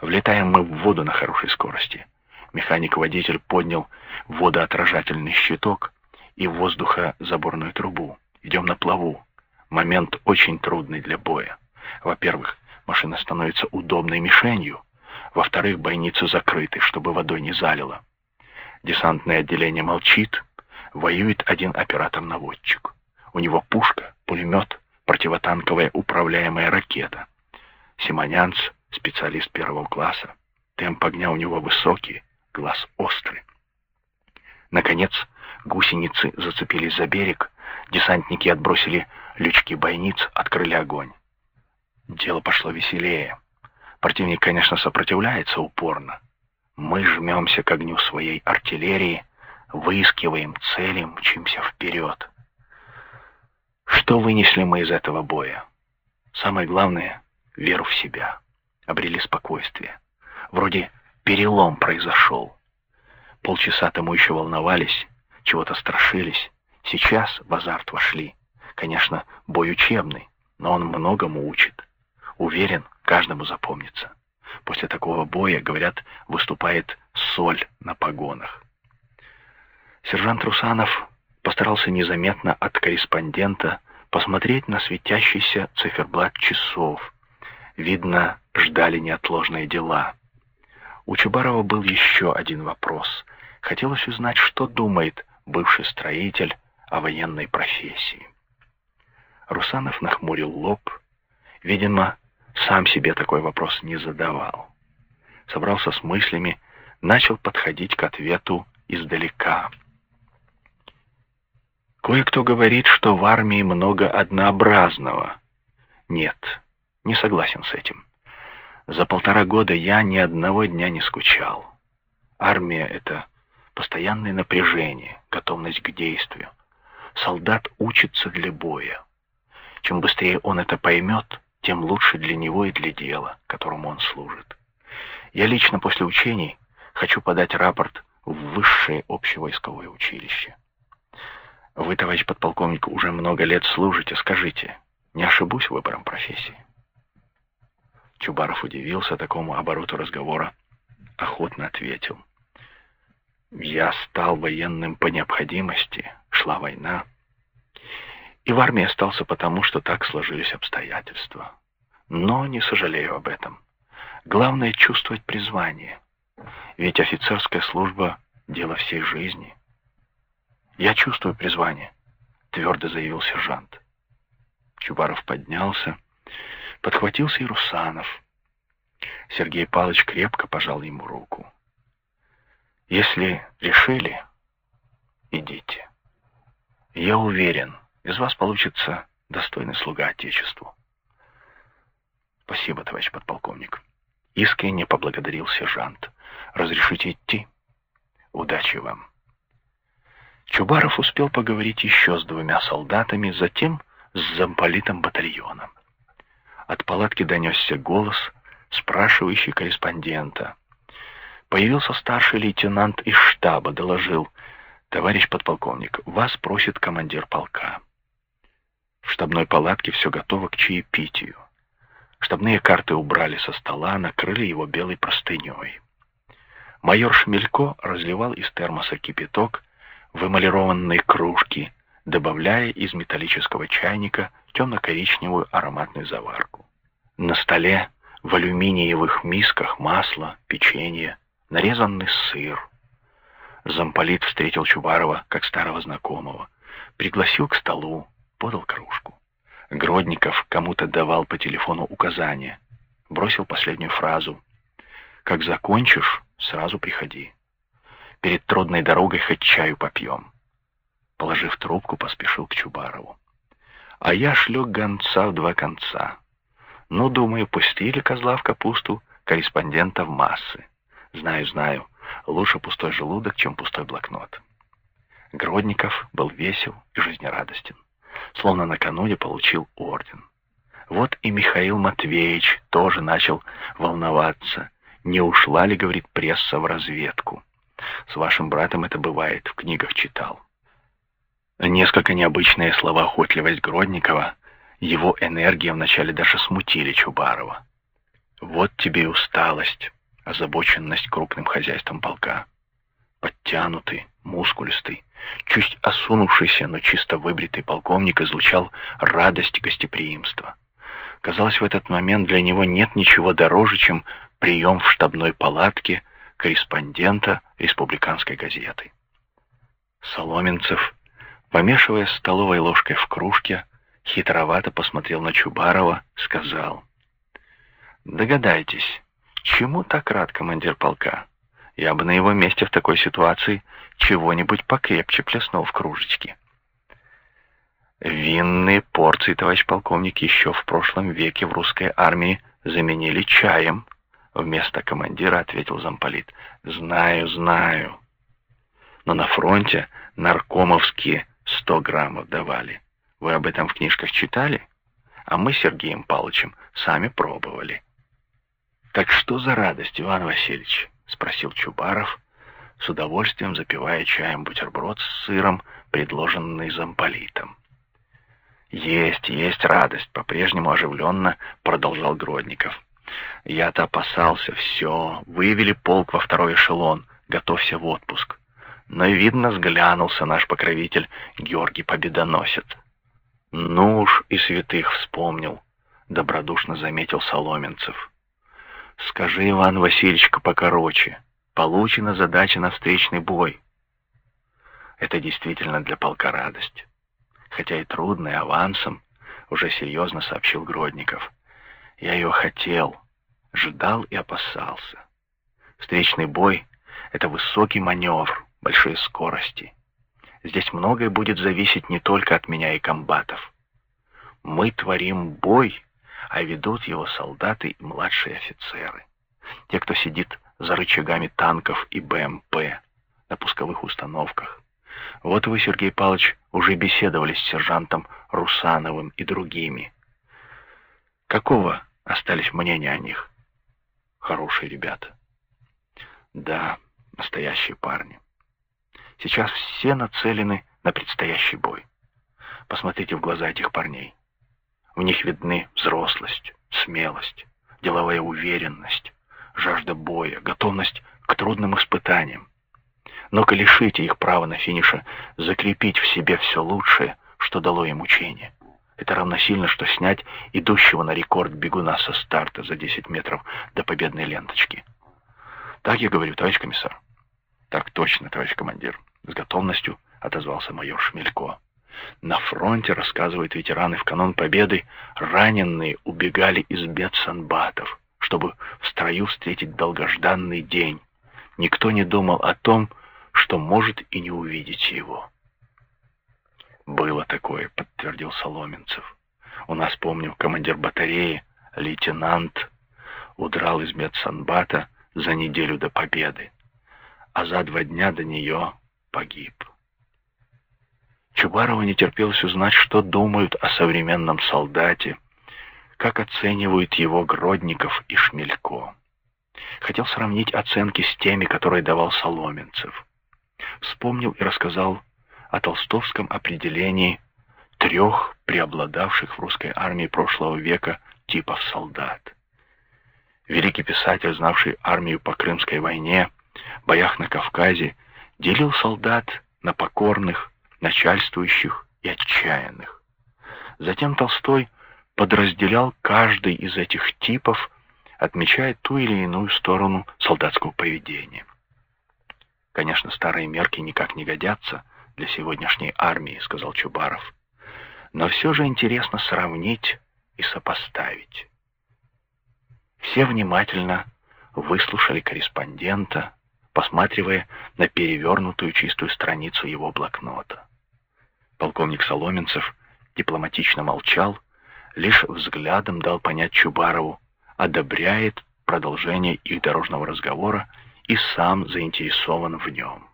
Влетаем мы в воду на хорошей скорости. Механик-водитель поднял водоотражательный щиток и воздухозаборную трубу. Идем на плаву. Момент очень трудный для боя. Во-первых, машина становится удобной мишенью. Во-вторых, бойницы закрыты, чтобы водой не залило. Десантное отделение молчит. Воюет один оператор-наводчик. У него пушка, пулемет, противотанковая управляемая ракета. Симонянц — специалист первого класса. Темп огня у него высокий, глаз острый. Наконец, гусеницы зацепились за берег, десантники отбросили лючки бойниц, открыли огонь. Дело пошло веселее. Противник, конечно, сопротивляется упорно. Мы жмемся к огню своей артиллерии, выискиваем цели, мчимся вперед. Что вынесли мы из этого боя? Самое главное — веру в себя. Обрели спокойствие. Вроде перелом произошел. Полчаса тому еще волновались, чего-то страшились. Сейчас в азарт вошли. Конечно, бой учебный, но он многому учит. Уверен, каждому запомнится. После такого боя, говорят, выступает соль на погонах. Сержант Русанов постарался незаметно от корреспондента посмотреть на светящийся циферблат часов. Видно, ждали неотложные дела. У Чубарова был еще один вопрос. Хотелось узнать, что думает бывший строитель о военной профессии. Русанов нахмурил лоб. Видимо, сам себе такой вопрос не задавал. Собрался с мыслями, начал подходить к ответу издалека. Кое-кто говорит, что в армии много однообразного. Нет, не согласен с этим. За полтора года я ни одного дня не скучал. Армия — это постоянное напряжение, готовность к действию. Солдат учится для боя. Чем быстрее он это поймет, тем лучше для него и для дела, которому он служит. Я лично после учений хочу подать рапорт в высшее общевойсковое училище. Вы, товарищ подполковник, уже много лет служите. Скажите, не ошибусь выбором профессии? Чубаров удивился такому обороту разговора, охотно ответил. Я стал военным по необходимости, шла война. И в армии остался потому, что так сложились обстоятельства. Но не сожалею об этом. Главное — чувствовать призвание. Ведь офицерская служба — дело всей жизни. «Я чувствую призвание», — твердо заявил сержант. Чубаров поднялся, подхватился и Русанов. Сергей Павлович крепко пожал ему руку. «Если решили, идите. Я уверен, из вас получится достойный слуга Отечеству». «Спасибо, товарищ подполковник». Искренне поблагодарил сержант. «Разрешите идти? Удачи вам». Чубаров успел поговорить еще с двумя солдатами, затем с замполитом батальона. От палатки донесся голос, спрашивающий корреспондента. Появился старший лейтенант из штаба, доложил. «Товарищ подполковник, вас просит командир полка». В штабной палатке все готово к чаепитию. Штабные карты убрали со стола, накрыли его белой простыней. Майор Шмелько разливал из термоса кипяток, в эмалированные кружки, добавляя из металлического чайника темно-коричневую ароматную заварку. На столе в алюминиевых мисках масло, печенье, нарезанный сыр. Замполит встретил Чубарова как старого знакомого, пригласил к столу, подал кружку. Гродников кому-то давал по телефону указания, бросил последнюю фразу. «Как закончишь, сразу приходи». Перед трудной дорогой хоть чаю попьем. Положив трубку, поспешил к Чубарову. А я шлю гонца в два конца. Ну, думаю, пустили козла в капусту, корреспондента в массы. Знаю, знаю, лучше пустой желудок, чем пустой блокнот. Гродников был весел и жизнерадостен, словно накануне получил орден. Вот и Михаил Матвеевич тоже начал волноваться. Не ушла ли, говорит, пресса в разведку? С вашим братом это бывает, в книгах читал. Несколько необычные слова охотливость Гродникова, его энергия вначале даже смутили Чубарова. Вот тебе и усталость, озабоченность крупным хозяйством полка. Подтянутый, мускулистый, чуть осунувшийся, но чисто выбритый полковник излучал радость и гостеприимство. Казалось, в этот момент для него нет ничего дороже, чем прием в штабной палатке корреспондента республиканской газеты. Соломенцев, помешивая столовой ложкой в кружке, хитровато посмотрел на Чубарова, сказал, «Догадайтесь, чему так рад командир полка? Я бы на его месте в такой ситуации чего-нибудь покрепче плеснул в кружечки». Винные порции, товарищ полковник, еще в прошлом веке в русской армии заменили чаем. Вместо командира ответил замполит. Знаю, знаю. Но на фронте наркомовские сто граммов давали. Вы об этом в книжках читали? А мы с Сергеем Павловичем сами пробовали. «Так что за радость, Иван Васильевич?» — спросил Чубаров, с удовольствием запивая чаем бутерброд с сыром, предложенный замполитом. «Есть, есть радость», — по-прежнему оживленно продолжал Гродников. «Я-то опасался, все, вывели полк во второй эшелон, готовься в отпуск. Но, видно, сглянулся наш покровитель Георгий Победоносец. Ну уж и святых вспомнил», — добродушно заметил Соломенцев. «Скажи, Иван Васильевичка, покороче, получена задача на встречный бой». Это действительно для полка радость хотя и трудной, авансом, уже серьезно сообщил Гродников. Я ее хотел, ждал и опасался. Встречный бой — это высокий маневр, большие скорости. Здесь многое будет зависеть не только от меня и комбатов. Мы творим бой, а ведут его солдаты и младшие офицеры. Те, кто сидит за рычагами танков и БМП на пусковых установках. Вот вы, Сергей Павлович, уже беседовали с сержантом Русановым и другими. Какого остались мнения о них? Хорошие ребята. Да, настоящие парни. Сейчас все нацелены на предстоящий бой. Посмотрите в глаза этих парней. В них видны взрослость, смелость, деловая уверенность, жажда боя, готовность к трудным испытаниям. Но-ка лишите их права на финише закрепить в себе все лучшее, что дало им учение. Это равносильно, что снять идущего на рекорд бегуна со старта за 10 метров до победной ленточки. Так я говорю, товарищ комиссар. Так точно, товарищ командир. С готовностью отозвался майор Шмелько. На фронте, рассказывают ветераны, в канун победы раненые убегали из бед санбатов, чтобы в строю встретить долгожданный день. Никто не думал о том, что может и не увидеть его. «Было такое», — подтвердил Соломенцев. «У нас, помню, командир батареи, лейтенант, удрал из медсанбата за неделю до победы, а за два дня до нее погиб». Чубарову не терпелось узнать, что думают о современном солдате, как оценивают его Гродников и Шмелько. Хотел сравнить оценки с теми, которые давал Соломенцев вспомнил и рассказал о толстовском определении трех преобладавших в русской армии прошлого века типов солдат. Великий писатель, знавший армию по Крымской войне, боях на Кавказе, делил солдат на покорных, начальствующих и отчаянных. Затем Толстой подразделял каждый из этих типов, отмечая ту или иную сторону солдатского поведения. Конечно, старые мерки никак не годятся для сегодняшней армии, сказал Чубаров. Но все же интересно сравнить и сопоставить. Все внимательно выслушали корреспондента, посматривая на перевернутую чистую страницу его блокнота. Полковник Соломенцев дипломатично молчал, лишь взглядом дал понять Чубарову, одобряет продолжение их дорожного разговора и сам заинтересован в нем.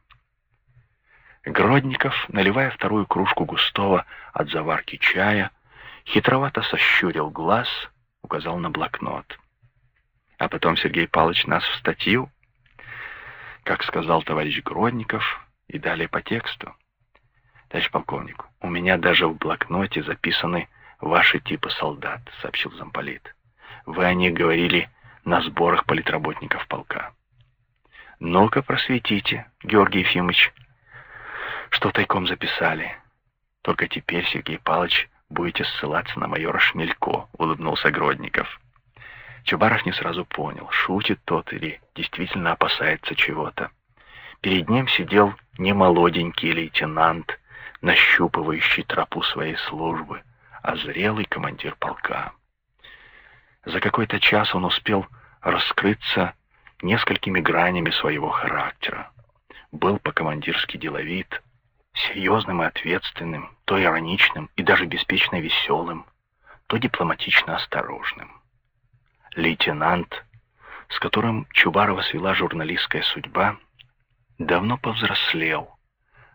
Гродников, наливая вторую кружку густого от заварки чая, хитровато сощурил глаз, указал на блокнот. А потом Сергей Павлович нас в статью, как сказал товарищ Гродников, и далее по тексту. Товарищ полковник, у меня даже в блокноте записаны ваши типы солдат, сообщил замполит. Вы о них говорили на сборах политработников полка. «Ну-ка, просветите, Георгий Ефимович, что тайком записали. Только теперь, Сергей Павлович, будете ссылаться на майора Шмелько», — улыбнулся Гродников. Чубаров не сразу понял, шутит тот или действительно опасается чего-то. Перед ним сидел немолоденький лейтенант, нащупывающий тропу своей службы, а зрелый командир полка. За какой-то час он успел раскрыться несколькими гранями своего характера. Был по-командирски деловит, серьезным и ответственным, то ироничным и даже беспечно веселым, то дипломатично осторожным. Лейтенант, с которым Чубарова свела журналистская судьба, давно повзрослел,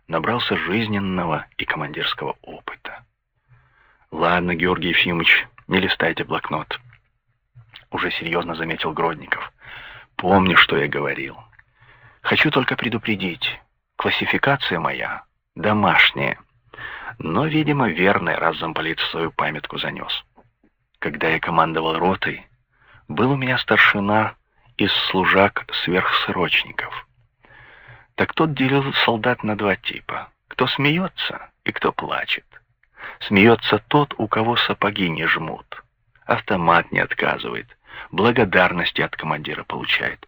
набрался жизненного и командирского опыта. «Ладно, Георгий Ефимович, не листайте блокнот», — уже серьезно заметил Гродников. «Помню, что я говорил. Хочу только предупредить, классификация моя домашняя, но, видимо, верная, раз замполит свою памятку занес. Когда я командовал ротой, был у меня старшина из служак-сверхсрочников. Так тот делил солдат на два типа. Кто смеется и кто плачет. Смеется тот, у кого сапоги не жмут. Автомат не отказывает. Благодарности от командира получает.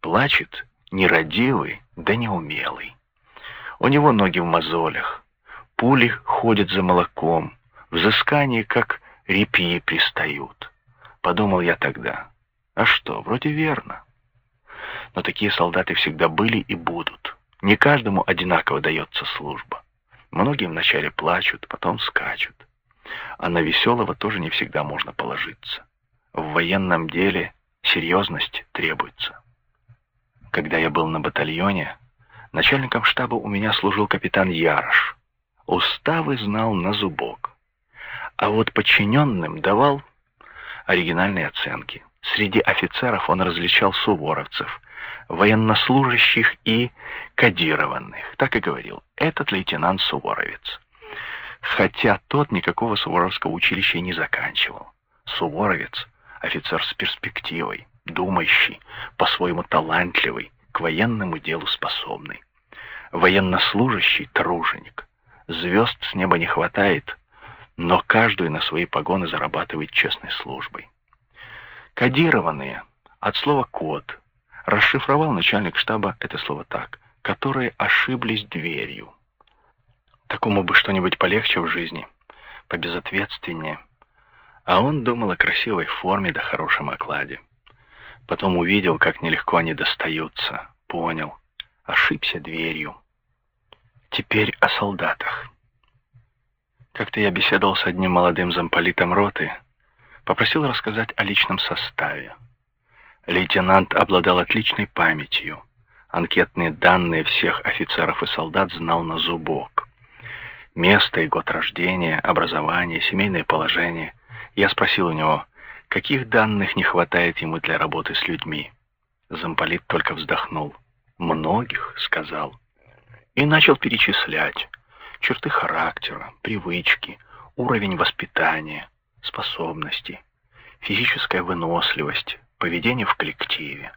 Плачет нерадивый да неумелый. У него ноги в мозолях. Пули ходят за молоком. Взыскания, как репьи, пристают. Подумал я тогда. А что, вроде верно но такие солдаты всегда были и будут. Не каждому одинаково дается служба. Многие вначале плачут, потом скачут. А на веселого тоже не всегда можно положиться. В военном деле серьезность требуется. Когда я был на батальоне, начальником штаба у меня служил капитан Ярош. Уставы знал на зубок. А вот подчиненным давал оригинальные оценки. Среди офицеров он различал суворовцев, военнослужащих и кодированных. Так и говорил, этот лейтенант Суворовец. Хотя тот никакого Суворовского училища не заканчивал. Суворовец — офицер с перспективой, думающий, по-своему талантливый, к военному делу способный. Военнослужащий — труженик. Звезд с неба не хватает, но каждую на свои погоны зарабатывает честной службой. Кодированные — от слова «код», Расшифровал начальник штаба это слово так, которые ошиблись дверью. Такому бы что-нибудь полегче в жизни, побезответственнее. А он думал о красивой форме да хорошем окладе. Потом увидел, как нелегко они достаются. Понял. Ошибся дверью. Теперь о солдатах. Как-то я беседовал с одним молодым замполитом роты, попросил рассказать о личном составе. Лейтенант обладал отличной памятью. Анкетные данные всех офицеров и солдат знал на зубок. Место и год рождения, образование, семейное положение. Я спросил у него, каких данных не хватает ему для работы с людьми. Замполит только вздохнул. «Многих», — сказал. И начал перечислять черты характера, привычки, уровень воспитания, способности, физическая выносливость, поведение в коллективе.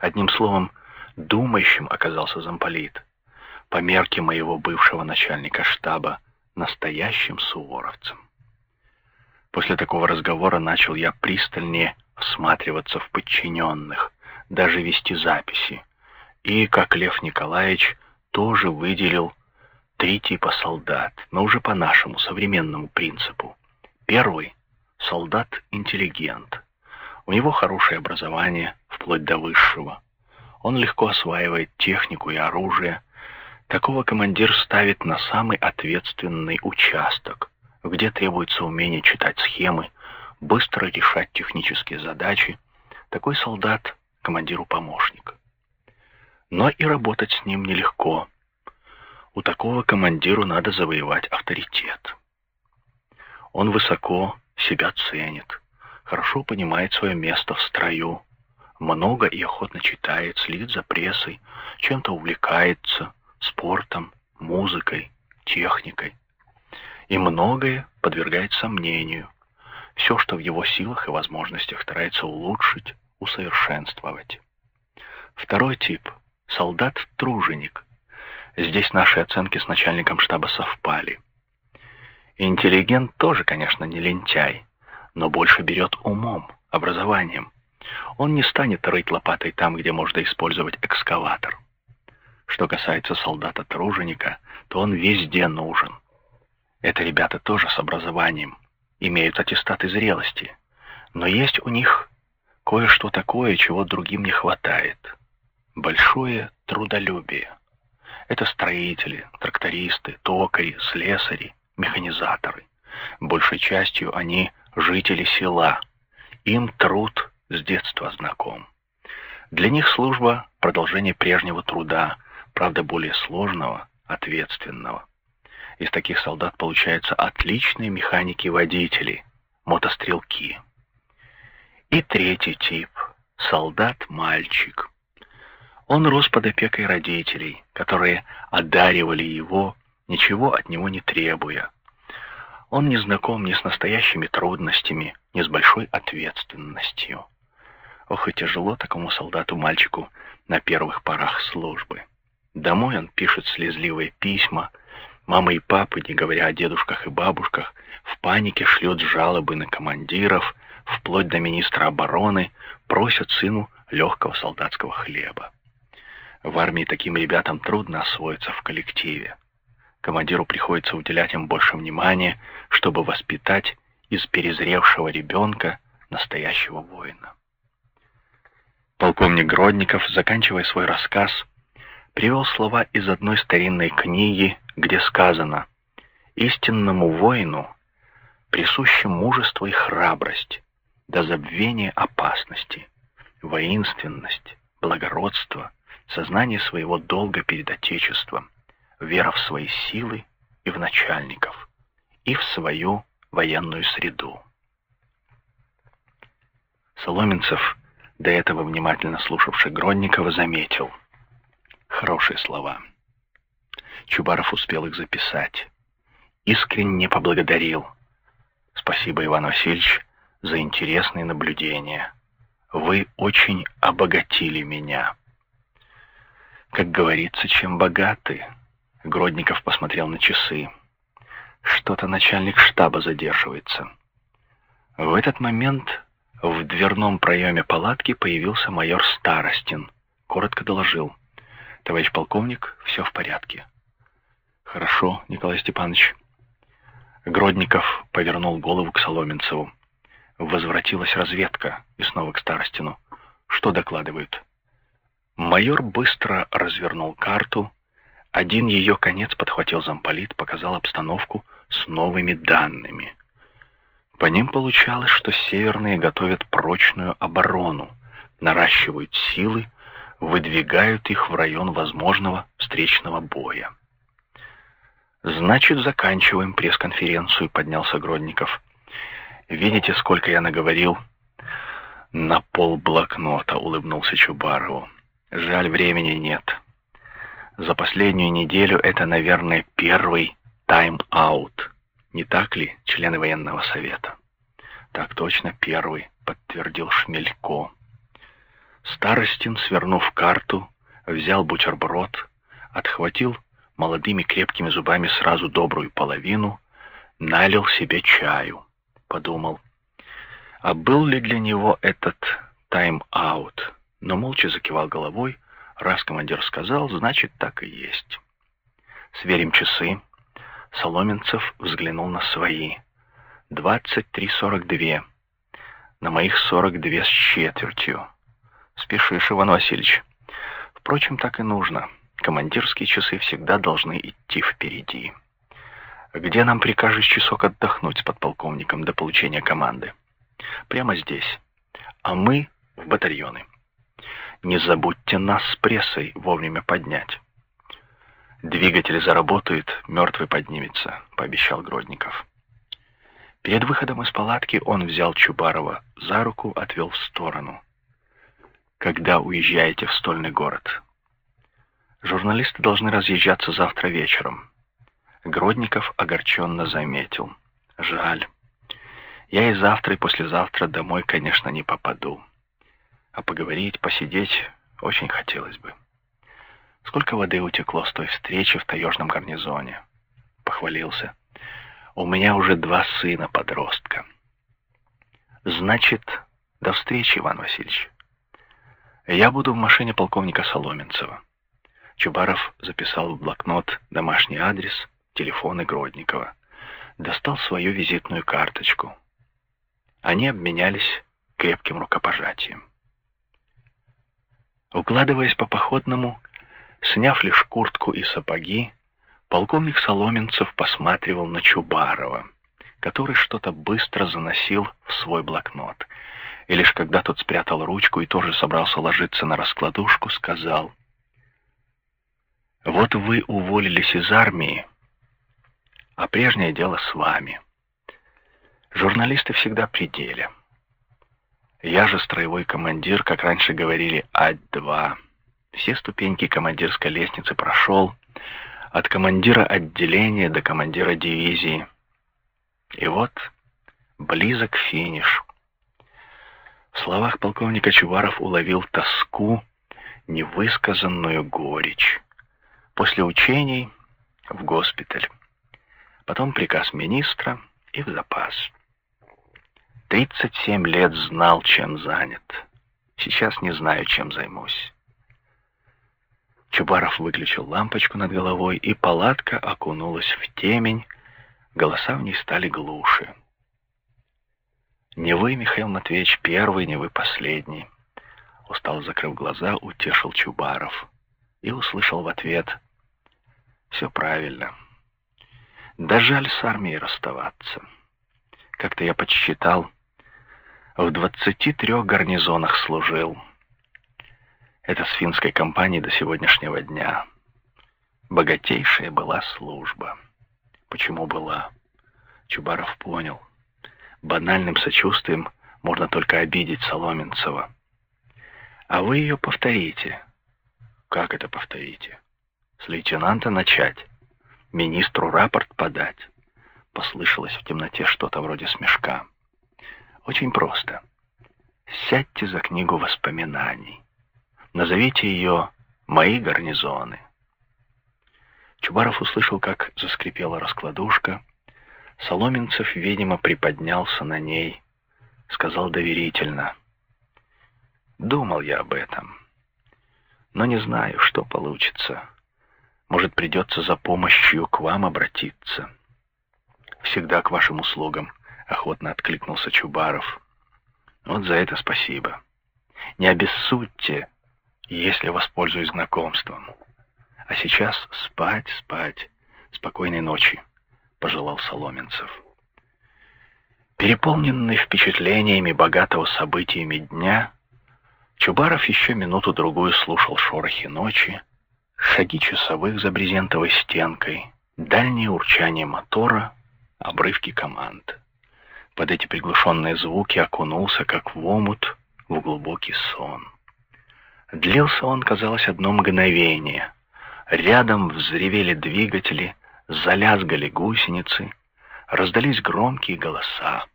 Одним словом, думающим оказался замполит. По мерке моего бывшего начальника штаба, настоящим суворовцем. После такого разговора начал я пристальнее всматриваться в подчиненных, даже вести записи. И, как Лев Николаевич, тоже выделил три типа солдат, но уже по нашему современному принципу. Первый — солдат-интеллигент. У него хорошее образование, вплоть до высшего. Он легко осваивает технику и оружие. Такого командир ставит на самый ответственный участок, где требуется умение читать схемы, быстро решать технические задачи. Такой солдат командиру помощник. Но и работать с ним нелегко. У такого командиру надо завоевать авторитет. Он высоко себя ценит хорошо понимает свое место в строю, много и охотно читает, следит за прессой, чем-то увлекается, спортом, музыкой, техникой. И многое подвергает сомнению. Все, что в его силах и возможностях, старается улучшить, усовершенствовать. Второй тип — солдат-труженик. Здесь наши оценки с начальником штаба совпали. Интеллигент тоже, конечно, не лентяй, но больше берет умом, образованием. Он не станет рыть лопатой там, где можно использовать экскаватор. Что касается солдата-труженика, то он везде нужен. Это ребята тоже с образованием, имеют аттестаты зрелости, но есть у них кое-что такое, чего другим не хватает. Большое трудолюбие. Это строители, трактористы, токари, слесари, механизаторы. Большей частью они жители села. Им труд с детства знаком. Для них служба — продолжение прежнего труда, правда более сложного, ответственного. Из таких солдат получаются отличные механики-водители, мотострелки. И третий тип — солдат-мальчик. Он рос под опекой родителей, которые одаривали его, ничего от него не требуя. Он не знаком ни с настоящими трудностями, ни с большой ответственностью. Ох, и тяжело такому солдату-мальчику на первых порах службы. Домой он пишет слезливые письма, мама и папа, не говоря о дедушках и бабушках, в панике шлет жалобы на командиров, вплоть до министра обороны, просят сыну легкого солдатского хлеба. В армии таким ребятам трудно освоиться в коллективе. Командиру приходится уделять им больше внимания, чтобы воспитать из перезревшего ребенка настоящего воина. Полковник Гродников, заканчивая свой рассказ, привел слова из одной старинной книги, где сказано «Истинному воину присуще мужество и храбрость, до забвения опасности, воинственность, благородство, сознание своего долга перед Отечеством, вера в свои силы и в начальников, и в свою военную среду. Соломенцев, до этого внимательно слушавший Гронникова, заметил. Хорошие слова. Чубаров успел их записать. Искренне поблагодарил. Спасибо, Иван Васильевич, за интересные наблюдения. Вы очень обогатили меня. Как говорится, чем богаты. Гродников посмотрел на часы. Что-то начальник штаба задерживается. В этот момент в дверном проеме палатки появился майор Старостин. Коротко доложил. «Товарищ полковник, все в порядке». «Хорошо, Николай Степанович». Гродников повернул голову к Соломенцеву. Возвратилась разведка и снова к Старостину. «Что докладывают?» Майор быстро развернул карту. Один ее конец подхватил замполит, показал обстановку с новыми данными. По ним получалось, что северные готовят прочную оборону, наращивают силы, выдвигают их в район возможного встречного боя. «Значит, заканчиваем пресс-конференцию», — поднялся Гродников. «Видите, сколько я наговорил?» «На пол блокнота», — улыбнулся Чубарову. Жаль, времени нет. За последнюю неделю это, наверное, первый тайм-аут. Не так ли, члены военного совета? Так точно, первый, подтвердил Шмелько. Старостин, свернув карту, взял бутерброд, отхватил молодыми крепкими зубами сразу добрую половину, налил себе чаю. Подумал, а был ли для него этот тайм-аут? Но молча закивал головой. Раз командир сказал, значит, так и есть. Сверим часы. Соломенцев взглянул на свои. Двадцать три сорок две. На моих сорок две с четвертью. Спешишь, Иван Васильевич. Впрочем, так и нужно. Командирские часы всегда должны идти впереди. Где нам прикажешь часок отдохнуть с подполковником до получения команды? Прямо здесь. А мы в батальоны. Не забудьте нас с прессой вовремя поднять. Двигатель заработает, мертвый поднимется, пообещал Гродников. Перед выходом из палатки он взял Чубарова за руку, отвел в сторону. Когда уезжаете в стольный город? Журналисты должны разъезжаться завтра вечером. Гродников огорченно заметил. Жаль. Я и завтра, и послезавтра домой, конечно, не попаду. А поговорить, посидеть очень хотелось бы. Сколько воды утекло с той встречи в таежном гарнизоне. Похвалился. У меня уже два сына-подростка. Значит, до встречи, Иван Васильевич. Я буду в машине полковника Соломенцева. Чубаров записал в блокнот домашний адрес, телефон Игродникова. Достал свою визитную карточку. Они обменялись крепким рукопожатием. Укладываясь по походному, сняв лишь куртку и сапоги, полковник Соломенцев посматривал на Чубарова, который что-то быстро заносил в свой блокнот. И лишь когда тот спрятал ручку и тоже собрался ложиться на раскладушку, сказал, «Вот вы уволились из армии, а прежнее дело с вами. Журналисты всегда при деле». Я же строевой командир, как раньше говорили, Ать-2. Все ступеньки командирской лестницы прошел, от командира отделения до командира дивизии. И вот близок финиш. В словах полковника Чуваров уловил тоску, невысказанную горечь. После учений в госпиталь. Потом приказ министра и в запас. 37 лет знал, чем занят. Сейчас не знаю, чем займусь. Чубаров выключил лампочку над головой, и палатка окунулась в темень, голоса в ней стали глуше. «Не вы, Михаил Матвеевич, первый, не вы последний», — устал, закрыв глаза, утешил Чубаров и услышал в ответ «Все правильно. Да жаль с армией расставаться. Как-то я подсчитал, в 23 гарнизонах служил. Это с финской компанией до сегодняшнего дня. Богатейшая была служба. Почему была? Чубаров понял. Банальным сочувствием можно только обидеть Соломенцева. А вы ее повторите. Как это повторите? С лейтенанта начать. Министру рапорт подать. Послышалось в темноте что-то вроде смешка. Очень просто. Сядьте за книгу воспоминаний. Назовите ее «Мои гарнизоны». Чубаров услышал, как заскрипела раскладушка. Соломенцев, видимо, приподнялся на ней. Сказал доверительно. «Думал я об этом. Но не знаю, что получится. Может, придется за помощью к вам обратиться. Всегда к вашим услугам» охотно откликнулся Чубаров. Вот за это спасибо. Не обессудьте, если воспользуюсь знакомством. А сейчас спать, спать. Спокойной ночи, пожелал Соломенцев. Переполненный впечатлениями богатого событиями дня, Чубаров еще минуту-другую слушал шорохи ночи, шаги часовых за брезентовой стенкой, дальнее урчание мотора, обрывки команд под эти приглушенные звуки окунулся, как в омут, в глубокий сон. Длился он, казалось, одно мгновение. Рядом взревели двигатели, залязгали гусеницы, раздались громкие голоса.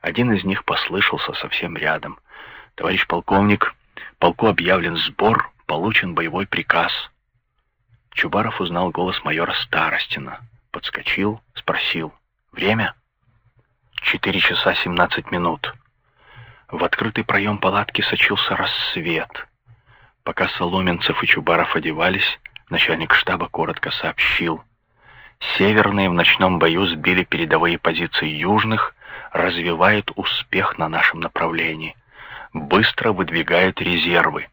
Один из них послышался совсем рядом. «Товарищ полковник, полку объявлен сбор, получен боевой приказ». Чубаров узнал голос майора Старостина. Подскочил, спросил. «Время?» Четыре часа семнадцать минут. В открытый проем палатки сочился рассвет. Пока Соломенцев и Чубаров одевались, начальник штаба коротко сообщил. Северные в ночном бою сбили передовые позиции южных, развивают успех на нашем направлении. Быстро выдвигают резервы.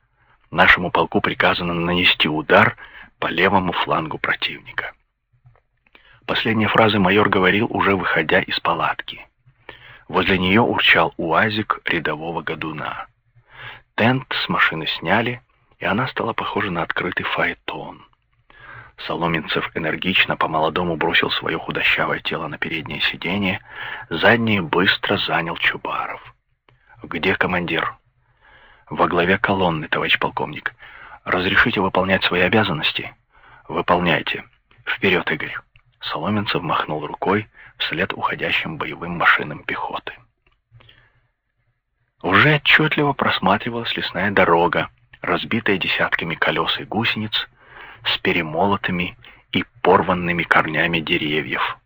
Нашему полку приказано нанести удар по левому флангу противника. Последние фразы майор говорил, уже выходя из палатки. Возле нее урчал уазик рядового годуна. Тент с машины сняли, и она стала похожа на открытый фаэтон. Соломенцев энергично по-молодому бросил свое худощавое тело на переднее сиденье, заднее быстро занял Чубаров. «Где командир?» «Во главе колонны, товарищ полковник. Разрешите выполнять свои обязанности?» «Выполняйте. Вперед, Игорь!» Соломенцев махнул рукой, вслед уходящим боевым машинам пехоты. Уже отчетливо просматривалась лесная дорога, разбитая десятками колес и гусениц, с перемолотыми и порванными корнями деревьев.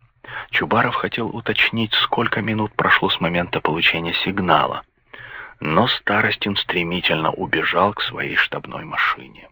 Чубаров хотел уточнить, сколько минут прошло с момента получения сигнала, но Старостин стремительно убежал к своей штабной машине.